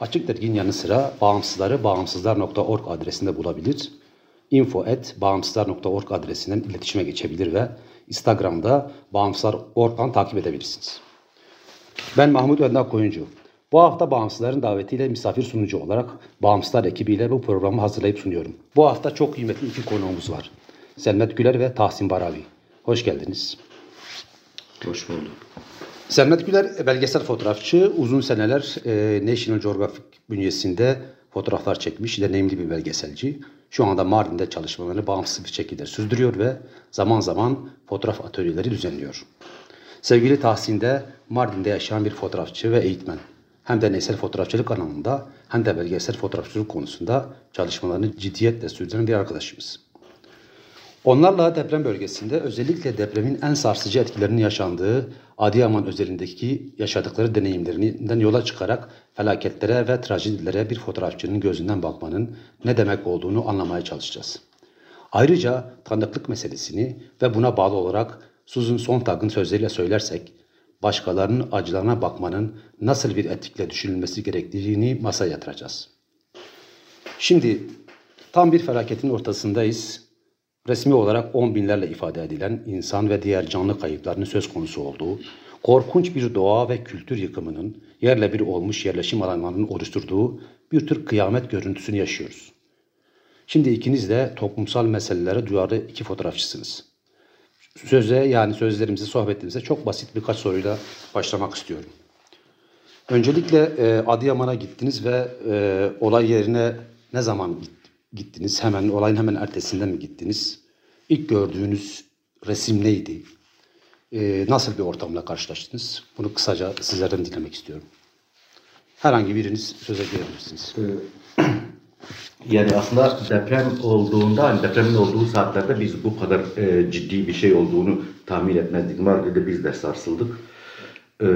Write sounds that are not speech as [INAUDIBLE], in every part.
Açık Dergi'nin yanı sıra bağımsızları bağımsızlar.org adresinde bulabilir. info.bağımsızlar.org adresinden iletişime geçebilir ve Instagram'da bağımsızlar.org'dan takip edebilirsiniz. Ben Mahmut Önder Koyuncu. Bu hafta Bağımsızların davetiyle misafir sunucu olarak Bağımsızlar ekibiyle bu programı hazırlayıp sunuyorum. Bu hafta çok kıymetli iki konuğumuz var. Selmet Güler ve Tahsin Baravi. Hoş geldiniz. Hoş bulduk. Sermet Güler belgesel fotoğrafçı. Uzun seneler e, National Geographic bünyesinde fotoğraflar çekmiş. Deneyimli bir belgeselci. Şu anda Mardin'de çalışmalarını bağımsız bir şekilde sürdürüyor ve zaman zaman fotoğraf atölyeleri düzenliyor. Sevgili Tahsin de Mardin'de yaşayan bir fotoğrafçı ve eğitmen. Hem deneysel fotoğrafçılık alanında hem de belgesel fotoğrafçılık konusunda çalışmalarını ciddiyetle sürdüren bir arkadaşımız. Onlarla deprem bölgesinde özellikle depremin en sarsıcı etkilerinin yaşandığı Adıyaman özelindeki yaşadıkları deneyimlerinden yola çıkarak felaketlere ve trajedilere bir fotoğrafçının gözünden bakmanın ne demek olduğunu anlamaya çalışacağız. Ayrıca tanıklık meselesini ve buna bağlı olarak Susan Sontag'ın sözleriyle söylersek, başkalarının acılarına bakmanın nasıl bir etikle düşünülmesi gerektiğini masaya yatıracağız. Şimdi tam bir felaketin ortasındayız resmi olarak on binlerle ifade edilen insan ve diğer canlı kayıplarının söz konusu olduğu, korkunç bir doğa ve kültür yıkımının yerle bir olmuş yerleşim alanlarının oluşturduğu bir tür kıyamet görüntüsünü yaşıyoruz. Şimdi ikiniz de toplumsal meselelere duyarlı iki fotoğrafçısınız. Söze yani sözlerimize, sohbetimize çok basit birkaç soruyla başlamak istiyorum. Öncelikle e, Adıyaman'a gittiniz ve e, olay yerine ne zaman gittiniz? Hemen olayın hemen ertesinde mi gittiniz? İlk gördüğünüz resim neydi? Ee, nasıl bir ortamla karşılaştınız? Bunu kısaca sizlerden dinlemek istiyorum. Herhangi biriniz söze girebilirsiniz. Ee, [CLEARS THROAT] yani aslında deprem olduğunda, hani depremin olduğu saatlerde biz bu kadar e, ciddi bir şey olduğunu tahmin etmezdik. Mardin'de biz de sarsıldık. Ee,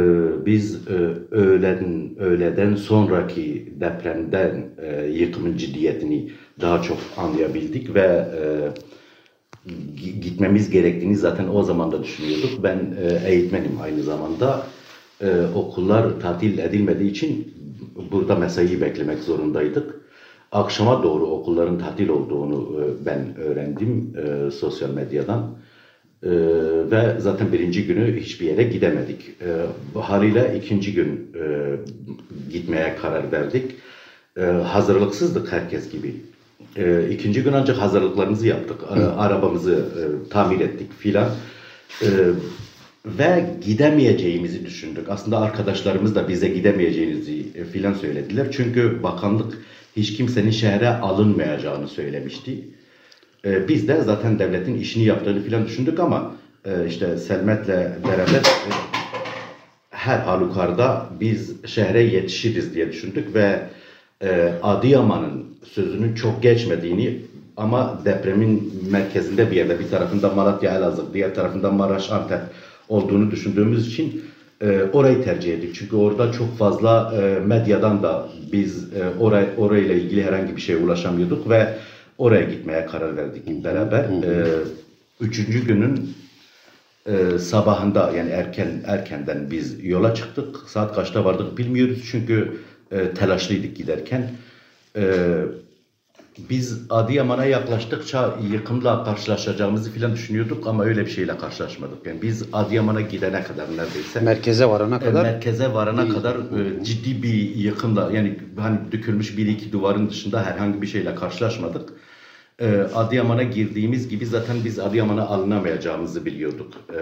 biz e, öğlen öğleden sonraki depremden e, yıkımın ciddiyetini daha çok anlayabildik ve e, gitmemiz gerektiğini zaten o zaman da düşünüyorduk. Ben e, eğitmenim aynı zamanda. E, okullar tatil edilmediği için burada mesaiyi beklemek zorundaydık. Akşama doğru okulların tatil olduğunu e, ben öğrendim e, sosyal medyadan. Ee, ve zaten birinci günü hiçbir yere gidemedik. Ee, haliyle ikinci gün e, gitmeye karar verdik. Ee, hazırlıksızdık herkes gibi. Ee, ikinci gün ancak hazırlıklarımızı yaptık. Ee, arabamızı e, tamir ettik filan. Ee, ve gidemeyeceğimizi düşündük. Aslında arkadaşlarımız da bize gidemeyeceğimizi e, filan söylediler. Çünkü bakanlık hiç kimsenin şehre alınmayacağını söylemişti. E, biz de zaten devletin işini yaptığını filan düşündük ama e, işte Selmet'le beraber e, her halükarda biz şehre yetişiriz diye düşündük ve e, Adıyaman'ın sözünün çok geçmediğini ama depremin merkezinde bir yerde bir tarafında Malatya Elazığ, diğer tarafında Maraş Antep olduğunu düşündüğümüz için e, orayı tercih ettik. Çünkü orada çok fazla e, medyadan da biz e, oray, orayla ilgili herhangi bir şeye ulaşamıyorduk ve Oraya gitmeye karar verdik beraber. Üçüncü günün e, sabahında yani erken erkenden biz yola çıktık. Saat kaçta vardık bilmiyoruz çünkü e, telaşlıydık giderken. E, biz Adıyaman'a yaklaştıkça yıkımla karşılaşacağımızı filan düşünüyorduk ama öyle bir şeyle karşılaşmadık. Yani biz Adıyaman'a gidene kadar neredeyse Merkeze varana e, kadar merkeze varana kadar e, ciddi bir yıkımla yani hani dökülmüş bir iki duvarın dışında herhangi bir şeyle karşılaşmadık. E, Adıyaman'a girdiğimiz gibi zaten biz Adıyaman'a alınamayacağımızı biliyorduk. E,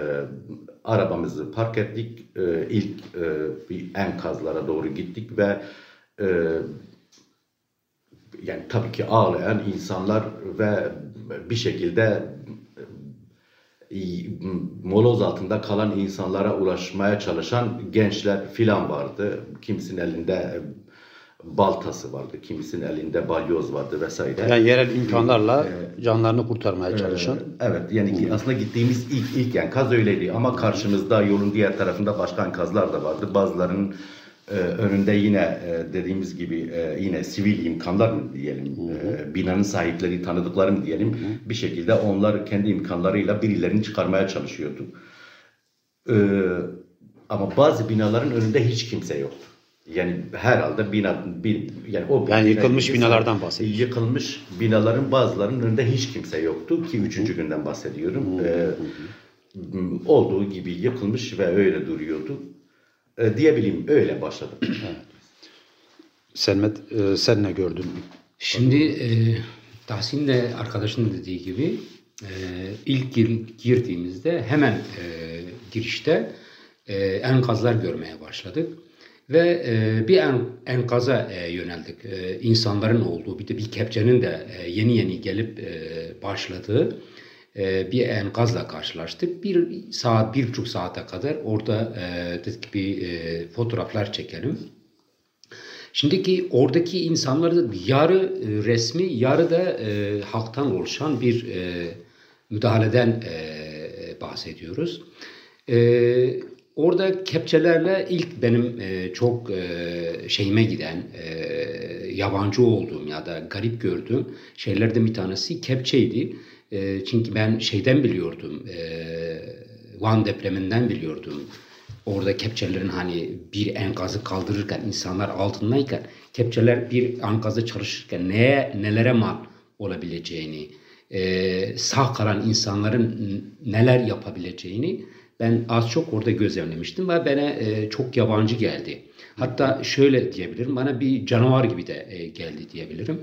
arabamızı park ettik. E, ilk e, bir enkazlara doğru gittik ve e, yani tabii ki ağlayan insanlar ve bir şekilde e, moloz altında kalan insanlara ulaşmaya çalışan gençler filan vardı. Kimisinin elinde baltası vardı, kimisinin elinde balyoz vardı vesaire. yani yerel imkanlarla canlarını kurtarmaya çalışan. Ee, Evet yani ki aslında gittiğimiz ilk ilk enkaz öyleydi ama karşımızda yolun diğer tarafında başka enkazlar da vardı. Bazılarının e, önünde yine e, dediğimiz gibi e, yine sivil imkanlar mı diyelim, e, binanın sahipleri tanıdıkları mı diyelim bir şekilde onlar kendi imkanlarıyla birilerini çıkarmaya çalışıyordu. Ee, ama bazı binaların önünde hiç kimse yoktu. Yani herhalde bina bir yani o Yani yıkılmış bina- binalardan bahsediyorsun. Yıkılmış binaların bazılarının önünde hiç kimse yoktu ki üçüncü günden bahsediyorum. Ee, olduğu gibi yıkılmış ve öyle duruyordu. Ee, diyebileyim öyle başladım. [CLEARS THROAT] Selmet e, sen ne gördün? Şimdi e, Tahsin de arkadaşın dediği gibi e, ilk gir- girdiğimizde hemen e, girişte e, enkazlar görmeye başladık. Ve e, bir en, enkaza e, yöneldik. E, insanların olduğu bir de bir kepçenin de e, yeni yeni gelip e, başladığı e, bir enkazla karşılaştık. Bir saat, bir buçuk saate kadar orada e, dedik bir e, fotoğraflar çekelim. Şimdiki oradaki insanların yarı e, resmi, yarı da e, halktan oluşan bir e, müdahaleden e, bahsediyoruz. E, orada kepçelerle ilk benim e, çok e, şeyime giden, e, yabancı olduğum ya da garip gördüğüm şeylerden bir tanesi kepçeydi. E, çünkü ben şeyden biliyordum, e, Van depreminden biliyordum orada kepçelerin hani bir enkazı kaldırırken insanlar altındayken kepçeler bir enkazı çalışırken neye nelere mal olabileceğini e, sağ kalan insanların neler yapabileceğini ben az çok orada gözlemlemiştim ve bana e, çok yabancı geldi. Hatta şöyle diyebilirim bana bir canavar gibi de e, geldi diyebilirim.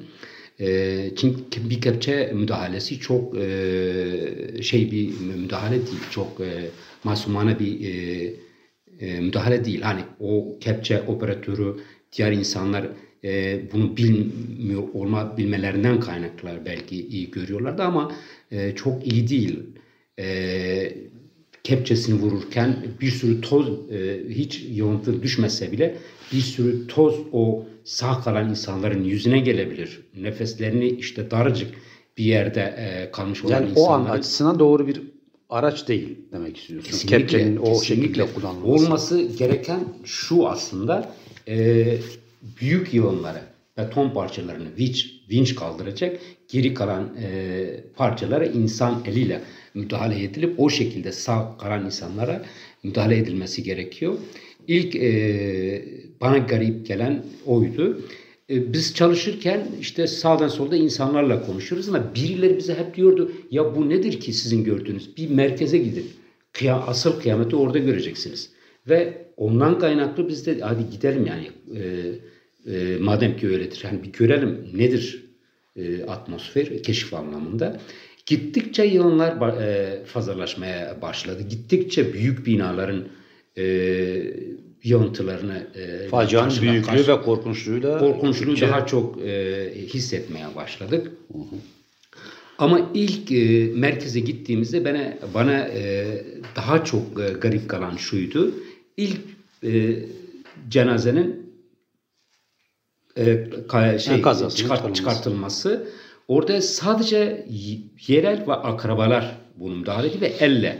E, çünkü bir kepçe müdahalesi çok e, şey bir müdahale değil çok e, masumane bir e, e, müdahale değil. Hani o kepçe operatörü diğer insanlar e, bunu bilmiyor olma bilmelerinden kaynaklar belki iyi görüyorlardı ama e, çok iyi değil. E, kepçesini vururken bir sürü toz e, hiç yığıntı düşmese bile bir sürü toz o sağ kalan insanların yüzüne gelebilir. Nefeslerini işte daracık bir yerde e, kalmış olan Yani o an insanların açısından doğru bir araç değil demek istiyorsun. Kesinlikle, Kepçenin o kesinlikle. şekilde kullanılması. Olması gereken şu aslında e, büyük yığınları, beton parçalarını vinç, vinç kaldıracak, geri kalan e, parçalara insan eliyle müdahale edilip o şekilde sağ kalan insanlara müdahale edilmesi gerekiyor. İlk e, bana garip gelen oydu. E, biz çalışırken işte sağdan solda insanlarla konuşuyoruz ama birileri bize hep diyordu ya bu nedir ki sizin gördüğünüz bir merkeze gidin. Kıya, asıl kıyameti orada göreceksiniz. Ve ondan kaynaklı biz de hadi gidelim yani e, e, madem ki öyledir. Yani bir görelim nedir e, atmosfer keşif anlamında. Gittikçe yığınlar ba- e, fazlalaşmaya başladı. Gittikçe büyük binaların e, yığıntılarını e, Facianın büyüklüğü karşı- ve korkunçluğuyla korkunçluğu gittikçe- daha çok e, hissetmeye başladık. Ama ilk e, merkeze gittiğimizde bana bana e, daha çok e, garip kalan şuydu. İlk e, cenazenin e, şey Enkaz çıkart- çıkartılması. Orada sadece yerel ve akrabalar bunu müdahale etti ve elle.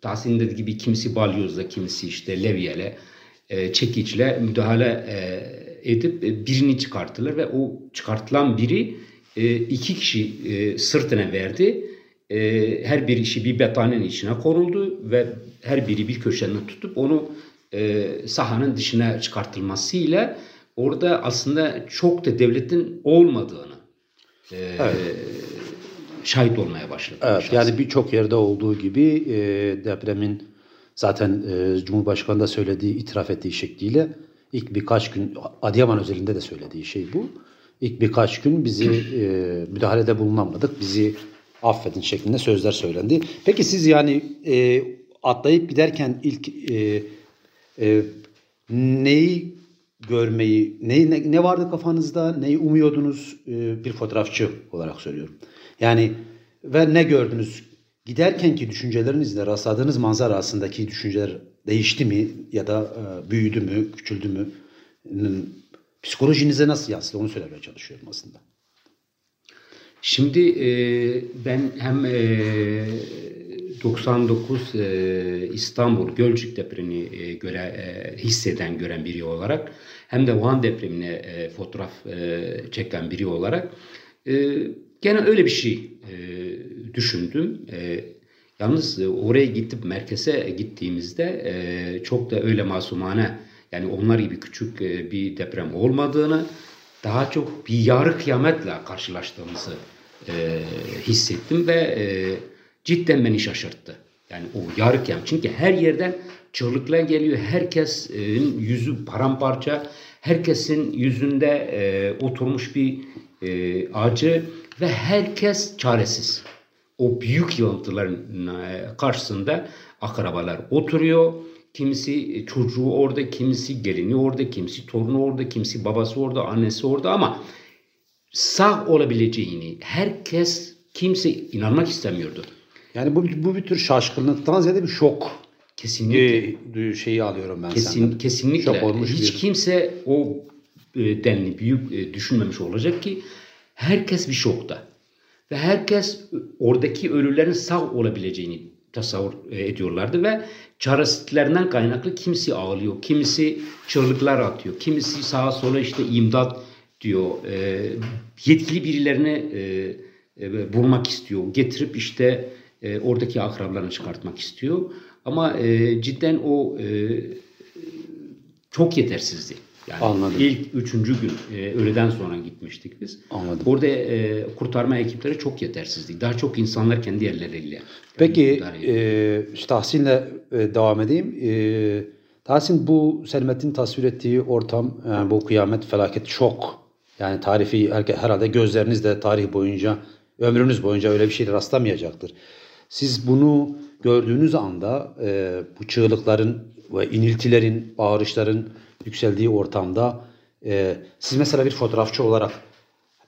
Tahsin dediği gibi kimisi balyozla, kimisi işte levyeyle, e, çekiçle müdahale e, edip e, birini çıkarttılar ve o çıkartılan biri e, iki kişi e, sırtına verdi. E, her bir işi bir betanenin içine konuldu ve her biri bir köşeden tutup onu e, sahanın dışına çıkartılmasıyla orada aslında çok da devletin olmadığını e, şahit olmaya başladım. Evet, şahsen. yani birçok yerde olduğu gibi e, depremin zaten e, Cumhurbaşkanı da söylediği, itiraf ettiği şekliyle ilk birkaç gün, Adıyaman özelinde de söylediği şey bu. İlk birkaç gün bizi e, müdahalede bulunamadık, bizi affedin şeklinde sözler söylendi. Peki siz yani e, atlayıp giderken ilk e, e, neyi görmeyi, ne, ne, ne vardı kafanızda, neyi umuyordunuz e, bir fotoğrafçı olarak söylüyorum. Yani ve ne gördünüz? Giderkenki düşüncelerinizle rastladığınız manzara arasındaki düşünceler değişti mi ya da e, büyüdü mü, küçüldü mü? Psikolojinize nasıl yansıdı onu söylemeye çalışıyorum aslında. Şimdi e, ben hem e, 99 e, İstanbul Gölcük depremini e, göre e, hisseden gören biri olarak hem de Van depremine e, fotoğraf e, çeken biri olarak e, gene öyle bir şey e, düşündüm. E, yalnız e, oraya gidip merkeze gittiğimizde e, çok da öyle masumane yani onlar gibi küçük e, bir deprem olmadığını daha çok bir yarı kıyametle karşılaştığımızı e, hissettim ve e, cidden beni şaşırttı. Yani o yarı kıyamet. Çünkü her yerden çığlıklar geliyor. Herkesin yüzü paramparça. Herkesin yüzünde e, oturmuş bir e, acı ve herkes çaresiz. O büyük yığıntıların e, karşısında akrabalar oturuyor. Kimisi çocuğu orada, kimisi gelini orada, kimisi torunu orada, kimisi babası orada, annesi orada ama sağ olabileceğini herkes kimse inanmak istemiyordu. Yani bu, bu bir tür şaşkınlıktan ziyade bir şok Kesinlikle. e, şeyi alıyorum ben Kesin, senden. kesinlikle. Şok olmuş Hiç bir- kimse o e, denli büyük e, düşünmemiş olacak ki herkes bir şokta. Ve herkes oradaki ölülerin sağ olabileceğini tasavvur e, ediyorlardı ve çaresizliklerinden kaynaklı kimisi ağlıyor, kimisi çığlıklar atıyor, kimisi sağa sola işte imdat diyor. E, yetkili birilerine e, e, bulmak istiyor. Getirip işte e, oradaki akrabalarını çıkartmak istiyor. Ama e, cidden o e, çok yetersizdi. Yani Anladım. ilk üçüncü gün e, öğleden sonra gitmiştik biz. Anladım. Orada e, kurtarma ekipleri çok yetersizdi. Daha çok insanlar kendi elleriyle. Peki müdahale ediyor. e, Tahsin'le e, devam edeyim. E, Tahsin bu Selmet'in tasvir ettiği ortam, yani bu kıyamet, felaket, şok. Yani tarifi herhalde gözleriniz de tarih boyunca, ömrünüz boyunca öyle bir şeyle rastlamayacaktır. Siz bunu gördüğünüz anda e, bu çığlıkların ve iniltilerin, bağırışların yükseldiği ortamda e, siz mesela bir fotoğrafçı olarak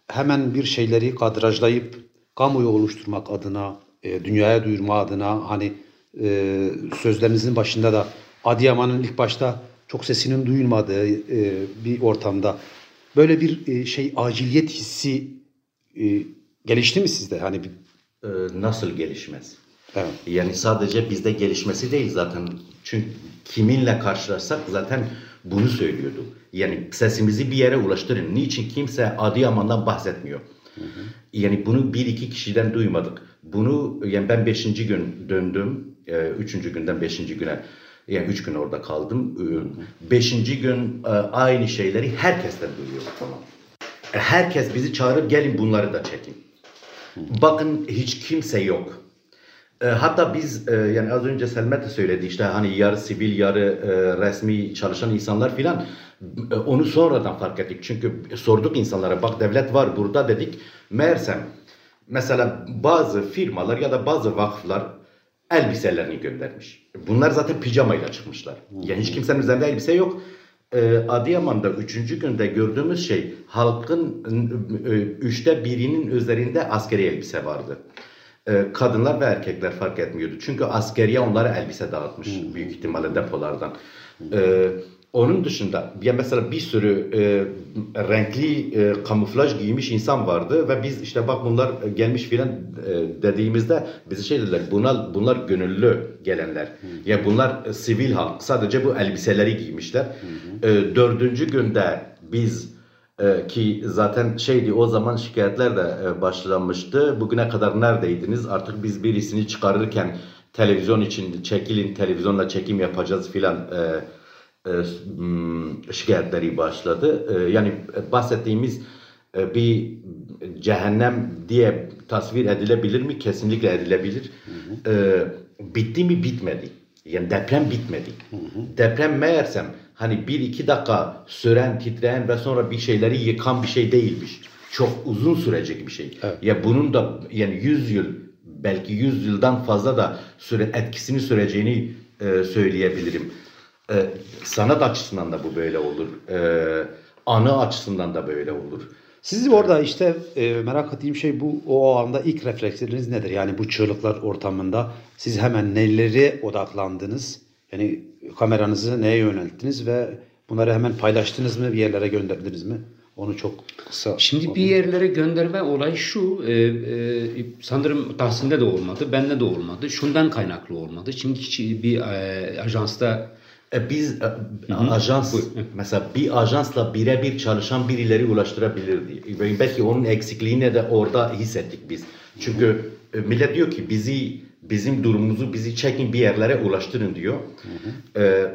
hemen bir şeyleri kadrajlayıp kamuoyu oluşturmak adına, e, dünyaya duyurma adına hani e, sözlerinizin başında da Adıyaman'ın ilk başta çok sesinin duyulmadığı e, bir ortamda böyle bir e, şey aciliyet hissi e, gelişti mi sizde? Hani bir, Ee, nasıl gelişmez? evet. Yani sadece bizde gelişmesi değil zaten. Çünkü kiminle karşılaşsak zaten bunu söylüyordu. Yani sesimizi bir yere ulaştırın. Niçin kimse Adıyaman'dan bahsetmiyor? Yani bunu bir iki kişiden duymadık. Bunu yani ben beşinci gün döndüm. e, Üçüncü günden beşinci güne yani üç gün orada kaldım. Ee, Beşinci gün e, aynı şeyleri herkesten duyuyorum. E, Herkes bizi çağırıp gelin bunları da çekin. Bakın hiç kimse yok. E, hatta biz e, yani az önce Selmet de söyledi işte hani yarı sivil yarı e, resmi çalışan insanlar filan onu sonradan fark ettik. Çünkü sorduk insanlara bak devlet var burada dedik. Meğersem mesela bazı firmalar ya da bazı vakıflar elbiselerini göndermiş. Bunlar zaten pijamayla çıkmışlar. Yani hiç kimsenin üzerinde elbise yok. Ee, Adıyaman'da üçüncü günde gördüğümüz şey halkın e, üçte birinin üzerinde askeri elbise vardı. Ee, kadınlar ve erkekler fark etmiyordu. Çünkü askeriye onlara elbise dağıtmış büyük ihtimalle depolardan. Onun dışında ya mesela bir sürü e, renkli e, kamuflaj giymiş insan vardı ve biz işte bak bunlar gelmiş filan e, dediğimizde bize şey dediler bunlar bunlar gönüllü gelenler. Ya bunlar e, sivil halk sadece bu elbiseleri giymişler. E, dördüncü günde biz e, ki zaten şeydi o zaman şikayetler de e, başlanmıştı. Bugüne kadar neredeydiniz? Artık biz birisini çıkarırken televizyon için çekilin, televizyonla çekim yapacağız filan e, şikayetleri başladı. E, yani bahsettiğimiz e, bir cehennem diye tasvir edilebilir mi? Kesinlikle edilebilir. E, bitti mi? Bitmedi. Yani deprem bitmedi. Deprem meğersem hani bir iki dakika süren, titreyen ve sonra bir şeyleri yıkan bir şey değilmiş. Çok uzun sürecek bir şey. Ya bunun da yani 100 yıl belki 100 yıldan fazla da süre etkisini süreceğini e, söyleyebilirim. E, sanat açısından da bu böyle olur. E, anı açısından da böyle olur. Siz orada işte e, merak ettiğim şey bu o anda ilk refleksleriniz nedir? Yani bu çığlıklar ortamında siz hemen nelere odaklandınız? Yani kameranızı neye yönelttiniz ve bunları hemen paylaştınız mı? Bir yerlere gönderdiniz mi? Onu çok kısa. Şimdi bir yerlere gönderme olay şu, e, e, sanırım Tahsin'de de olmadı, bende de olmadı. Şundan kaynaklı olmadı. Çünkü bir e, ajansta E, biz e, ajans mesela bir ajansla birebir çalışan birileri ulaştırabilirdi. Ve belki onun eksikliğini de orada hissettik biz. Çünkü e, millet diyor ki bizi bizim durumumuzu bizi çekin bir yerlere ulaştırın diyor. E,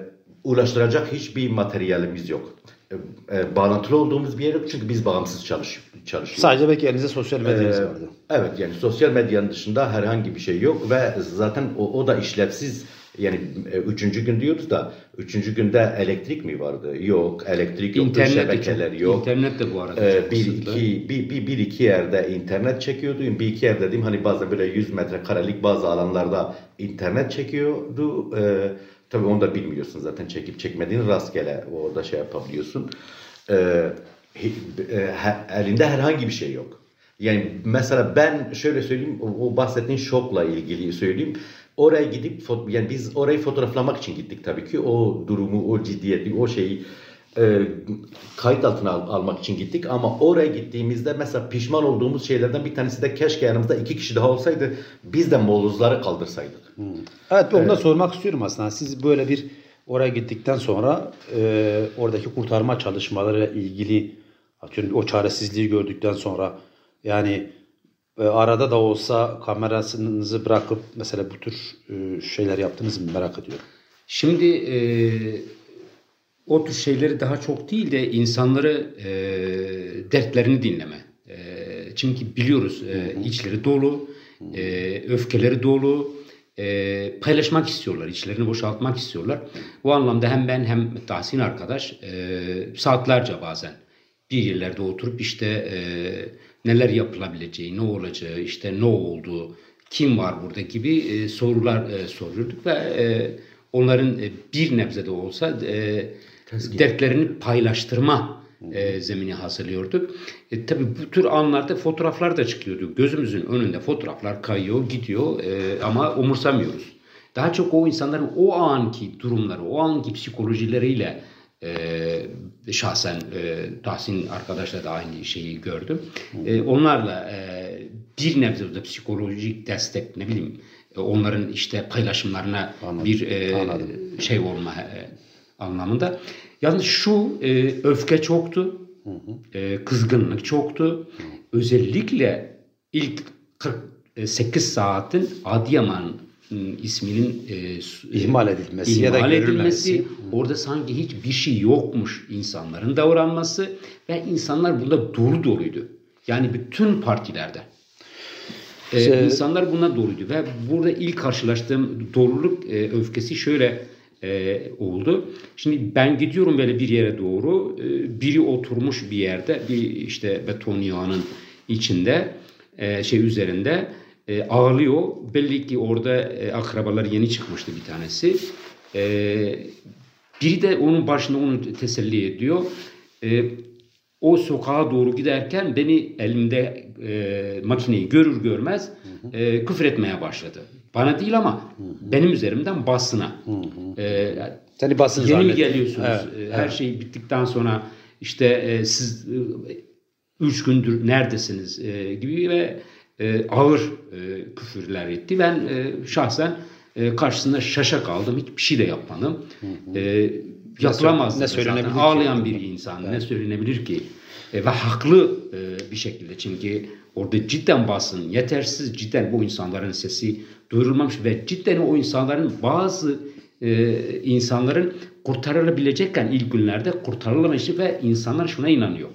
ulaştıracak hiçbir materyalimiz yok. E, e, bağlantılı olduğumuz bir yer yok çünkü biz bağımsız çalış, çalışıyoruz. Sadece belki elinizde sosyal medyanız Ee, vardı. Evet yani sosyal medyanın dışında herhangi bir şey yok ve zaten o, o da işlevsiz. Yani e, üçüncü gün diyoruz da üçüncü günde elektrik mi vardı? Yok elektrik yok, şebekeler çok- yok. internet de bu arada Ee, bir kısıtlı. iki bir, bir, bir iki yerde internet çekiyordu. Bir iki yer dediğim hani bazı böyle 100 metrekarelik bazı alanlarda internet çekiyordu. Ee, tabii onu da bilmiyorsun zaten çekip çekmediğin rastgele orada şey yapabiliyorsun. Ee, elinde herhangi bir şey yok. Yani mesela ben şöyle söyleyeyim o, bahsettiğin şokla ilgili söyleyeyim. Oraya gidip yani biz orayı fotoğraflamak için gittik tabii ki. O durumu, o ciddiyeti, o şeyi e, kayıt altına al- almak için gittik ama oraya gittiğimizde mesela pişman olduğumuz şeylerden bir tanesi de keşke yanımızda iki kişi daha olsaydı biz de molozları kaldırsaydık. Evet, onu da sormak istiyorum aslında. Siz böyle bir oraya gittikten sonra e, oradaki kurtarma çalışmalarıyla ilgili atıyorum o çaresizliği gördükten sonra yani e, arada da olsa kamerasınızı bırakıp mesela bu tür e, şeyler yaptınız mı merak ediyorum. Şimdi e, o tür şeyleri daha çok değil de insanları e, dertlerini dinleme. E, çünkü biliyoruz e, içleri dolu, e, öfkeleri dolu, e, paylaşmak istiyorlar, içlerini boşaltmak istiyorlar. Bu anlamda hem ben hem Tahsin arkadaş e, saatlerce bazen bir yerlerde oturup işte e, neler yapılabileceği, ne olacağı, işte ne oldu, kim var burada gibi e, sorular e, soruyorduk ve e, onların e, bir nebze de olsa e, dertlerini paylaştırma e, zemini hazırlıyorduk. E, tabii bu tür anlarda fotoğraflar da çıkıyordu. Gözümüzün önünde fotoğraflar kayıyor, gidiyor e, ama umursamıyoruz. Daha çok o insanların o anki durumları, o anki psikolojileriyle e, şahsen e, Tahsin arkadaşla da aynı şeyi gördüm. E, onlarla e, bir nebze de psikolojik destek ne bileyim e, onların işte paylaşımlarına Anladım, bir e, anladım. şey olma e, anlamında. Yalnız şu e, öfke çoktu, e, kızgınlık çoktu. Özellikle ilk 48 saatin Adıyaman isminin e, su- İhmal edilmesi ya da ihmal edilmesi, orada sanki hiçbir şey yokmuş insanların davranması ve insanlar bunda dolu doluydu. Yani bütün partilerde. Ee, Şey- insanlar buna doluydu ve burada ilk karşılaştığım doluluk e, öfkesi şöyle e, oldu. Şimdi ben gidiyorum böyle bir yere doğru. e, biri oturmuş bir yerde bir işte beton yağının içinde e, şey üzerinde e, ağlıyor. Belli ki orada e, akrabalar yeni çıkmıştı bir tanesi. E, biri de onun başında onu teselli ediyor. E, o sokağa doğru giderken beni elimde e, makineyi görür görmez e, küfür etmeye başladı. Bana değil ama benim üzerimden basına. E, Seni basın Yeni mi geliyorsunuz? Evet, Ee, Her şey bittikten sonra işte e, siz e, üç gündür neredesiniz e, gibi ve e, ağır e, küfürler etti. Ben e, şahsen e, karşısında şaşa kaldım. Hiçbir şey de yapmadım. E, yapılamaz. ne zaten. söylenebilir ki? Ağlayan bir insan ne söylenebilir ki? E, ve haklı e, bir şekilde çünkü orada cidden basın yetersiz cidden bu insanların sesi duyurulmamış ve cidden o insanların bazı e, insanların kurtarılabilecekken ilk günlerde kurtarılamamışı ve insanlar şuna inanıyor.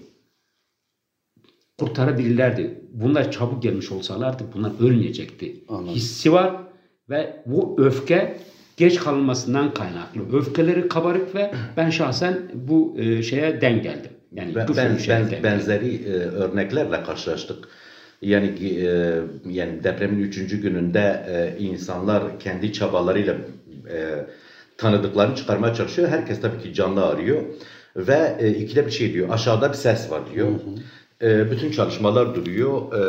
Kurtarabilirlerdi. Bunlar çabuk gelmiş olsalardı bunlar ölmeyecekti. Anladım. Hissi var ve bu öfke geç kalınmasından kaynaklı. Öfkeleri kabarık ve ben şahsen bu e, şeye denk geldim. Yani Ben, ben, ben- denk benzeri e, örneklerle karşılaştık. Yani e, yani depremin üçüncü gününde e, insanlar kendi çabalarıyla e, tanıdıklarını çıkarmaya çalışıyor. Herkes tabii ki canlı arıyor ve e, ikide bir şey diyor. Aşağıda bir ses var diyor. E, bütün çalışmalar duruyor. E,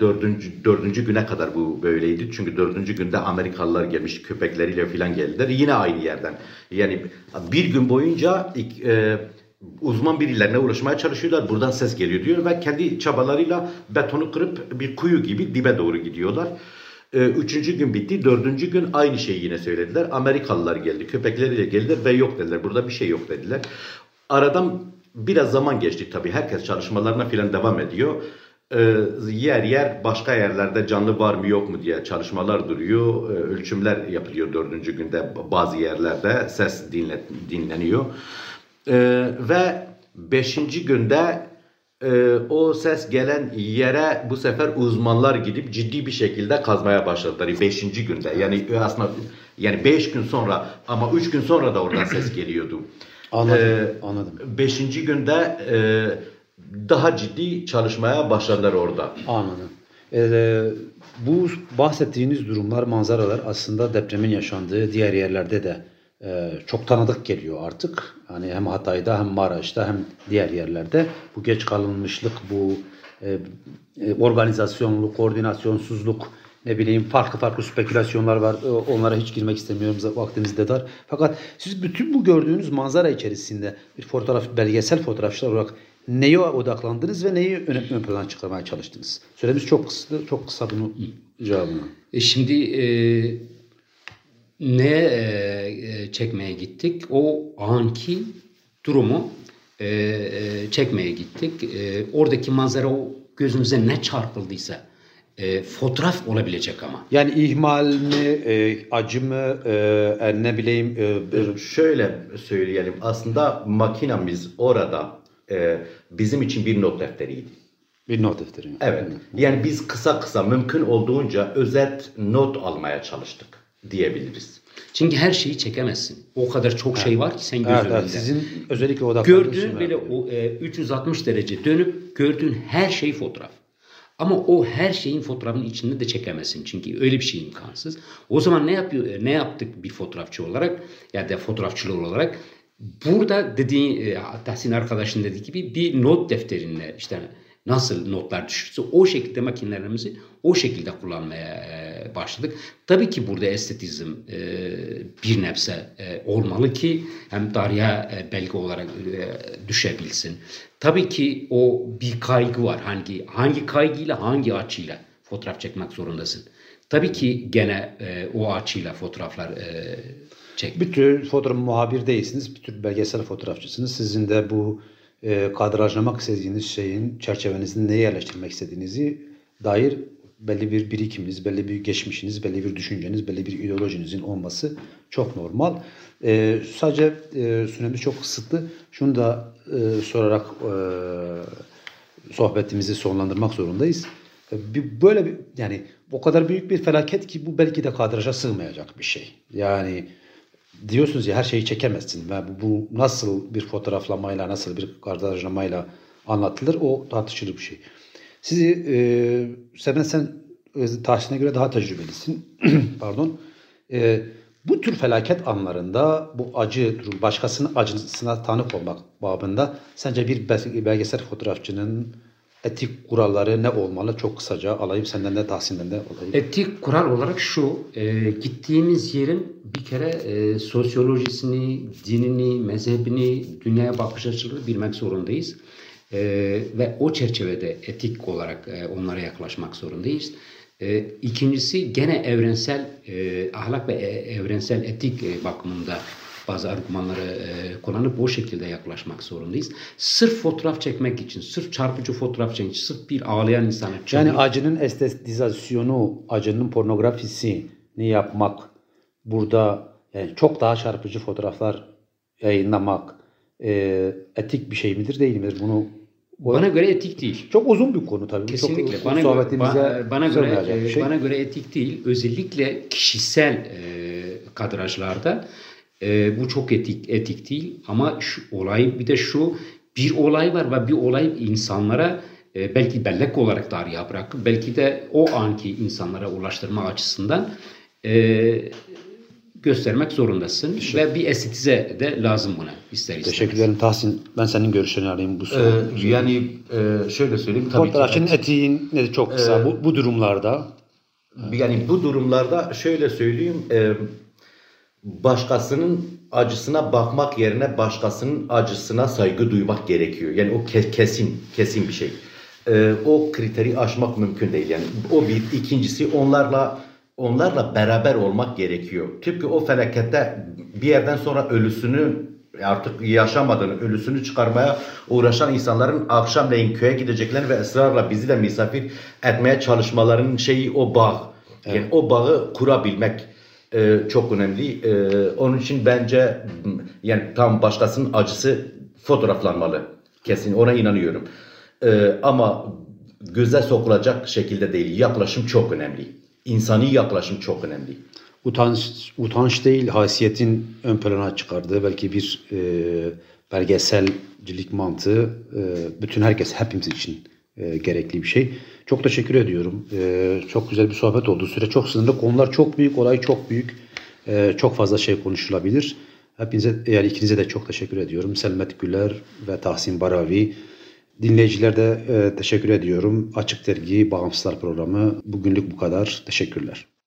dördüncü, dördüncü güne kadar bu böyleydi. Çünkü dördüncü günde Amerikalılar gelmiş köpekleriyle falan geldiler. Yine aynı yerden. Yani bir gün boyunca e, uzman birilerine uğraşmaya çalışıyorlar. Buradan ses geliyor diyor ve kendi çabalarıyla betonu kırıp bir kuyu gibi dibe doğru gidiyorlar. Ee, Üçüncü gün bitti. Dördüncü gün aynı şeyi yine söylediler. Amerikalılar geldi. Köpekleriyle geldiler ve yok dediler. Burada bir şey yok dediler. Aradan biraz zaman geçti tabii. Herkes çalışmalarına filan devam ediyor. Ee, yer yer başka yerlerde canlı var mı yok mu diye çalışmalar duruyor. Ee, ölçümler yapılıyor dördüncü günde bazı yerlerde ses dinle, dinleniyor. Ee, ve beşinci günde e, o ses gelen yere bu sefer uzmanlar gidip ciddi bir şekilde kazmaya başladılar. Beşinci günde yani aslında yani beş gün sonra ama üç gün sonra da oradan ses geliyordu. Anladım, Ee, anladım. Beşinci günde e, daha ciddi çalışmaya başladılar orada. Anladım. Ee, bu bahsettiğiniz durumlar, manzaralar aslında depremin yaşandığı diğer yerlerde de e, çok tanıdık geliyor artık. Hani hem Hatay'da hem Maraş'ta hem diğer yerlerde bu geç kalınmışlık, bu e, e, organizasyonluk, koordinasyonsuzluk, ne bileyim farklı farklı spekülasyonlar var. E, Onlara hiç girmek istemiyorum. Vaktimiz de dar. Fakat siz bütün bu gördüğünüz manzara içerisinde bir fotoğraf, belgesel fotoğrafçılar olarak neye odaklandınız ve neyi ön, ön plana çıkarmaya çalıştınız? Süremiz çok kısa, çok kısa bunu cevabını. E şimdi e, ne e, çekmeye gittik? O anki durumu e, e, çekmeye gittik. E, oradaki manzara o gözümüze ne çarpıldıysa e, fotoğraf olabilecek ama. Yani ihmal mi, e, acı mı, e, e, ne bileyim e, bir- Şöyle söyleyelim aslında makinamız orada e, bizim için bir not defteriydi. bir not defteri. Evet. Yani biz kısa kısa mümkün olduğunca özet not almaya çalıştık diyebiliriz. Çünkü her şeyi çekemezsin. O kadar çok şey var ki sen göz Evet, önünde. evet, sizin özellikle odaklandığınız Gördüğün böyle o, e, 360 derece dönüp gördüğün her şey fotoğraf. Ama o her şeyin fotoğrafın içinde de çekemezsin. Çünkü öyle bir şey imkansız. O zaman ne yapıyor? e, Ne yaptık bir fotoğrafçı olarak ya da fotoğrafçılar olarak? Burada dediği e, Tahsin arkadaşın dediği gibi bir not defterinde işte nasıl notlar düşürse o şekilde makinelerimizi o şekilde kullanmaya e, başladık. Tabii ki burada estetizm e, bir nebze e, olmalı ki hem tarihe e, belge olarak düşebilsin. Tabii ki o bir kaygı var. Hangi hangi kaygıyla hangi açıyla fotoğraf çekmek zorundasın. Tabii ki gene o açıyla fotoğraflar çek. Bir tür fotoğraf muhabir değilsiniz, bir tür belgesel fotoğrafçısınız. Sizin de bu e, kadrajlamak istediğiniz şeyin çerçevenizde neye yerleştirmek istediğinizi dair belli bir birikiminiz, belli bir geçmişiniz, belli bir düşünceniz, belli bir ideolojinizin olması çok normal. E, sadece e, süremiz çok kısıtlı. Şunu da e, sorarak e, sohbetimizi sonlandırmak zorundayız. E, bir- Böyle bir yani o kadar büyük bir felaket ki bu belki de kadraja sığmayacak bir şey. Yani diyorsunuz ya her şeyi çekemezsin ve bu, nasıl bir fotoğraflamayla nasıl bir kadrajlamayla anlatılır o tartışılır bir şey. Sizi e, Semen sen e, Tahsin'e göre daha tecrübelisin. [CLEARS THROAT] Pardon. E, bu tür felaket anlarında bu acı durum başkasının acısına tanık olmak babında sence bir bel- belgesel fotoğrafçının etik kuralları ne olmalı? Çok kısaca alayım senden de Tahsin'den de alayım. Etik kural olarak şu, e, gittiğimiz yerin bir kere e, sosyolojisini, dinini, mezhebini, dünyaya bakış açılarını bilmek zorundayız. E, ve o çerçevede etik olarak e, onlara yaklaşmak zorundayız. E, ikincisi gene evrensel e, ahlak ve e- evrensel etik e, bakımında bazı argümanları e, kullanıp o şekilde yaklaşmak zorundayız. Sırf fotoğraf çekmek için, sırf çarpıcı fotoğraf çekmek için, sırf bir ağlayan insanı Yani çekmek acının estetizasyonu, acının pornografisini yapmak, burada yani çok daha çarpıcı fotoğraflar yayınlamak e, etik bir şey midir değil midir? Bunu Bana göre etik değil. Çok uzun bir konu tabii. Kesinlikle. Çok, bana, göre, bana göre şey. bana göre etik değil. Özellikle kişisel e, kadrajlarda e, bu çok etik etik değil. Ama şu olay bir de şu bir olay var ve bir olay insanlara e, belki bellek olarak tarihe bırakıp belki de o anki insanlara ulaştırma açısından e, göstermek zorundasın ve bir estetize de lazım buna ister istemez. Teşekkür ederim Tahsin. Ben senin görüşlerini alayım bu soru. Ee, yani e, şöyle söyleyeyim tabii ki. Fotoğrafçının etiğin ne çok kısa bu, bu durumlarda Yani bu durumlarda şöyle söyleyeyim, e, başkasının acısına bakmak yerine başkasının acısına saygı duymak gerekiyor. Yani o ke- kesin, kesin bir şey. E, o kriteri aşmak mümkün değil. Yani o bir. ikincisi onlarla onlarla beraber olmak gerekiyor. Tıpkı o felakette bir yerden sonra ölüsünü artık yaşamadığını, ölüsünü çıkarmaya uğraşan insanların akşamleyin köye gideceklerini ve ısrarla bizi de misafir etmeye çalışmalarının şeyi o bağ. Yani o bağı kurabilmek e, çok önemli. E, onun için bence yani tam başkasının acısı fotoğraflanmalı. Kesin ona inanıyorum. E, ama göze sokulacak şekilde değil. Yaklaşım çok önemli. İnsani yaklaşım çok önemli. utanç, utanç değil haysiyetin ön plana çıkardığı belki bir e, belgeselcilik mantığı e, bütün herkes hepimiz için e, gerekli bir şey. Çok teşekkür ediyorum. E, çok güzel bir sohbet oldu. Süre çok sınırlı. Konular çok büyük, olay çok büyük. E, çok fazla şey konuşulabilir. Hepinize, yani ikinize de çok teşekkür ediyorum. Selmet Güler ve Tahsin Baravi. Dinleyiciler de e, teşekkür ediyorum. Açık Dergi Bağımsızlar Programı bugünlük bu kadar. Teşekkürler.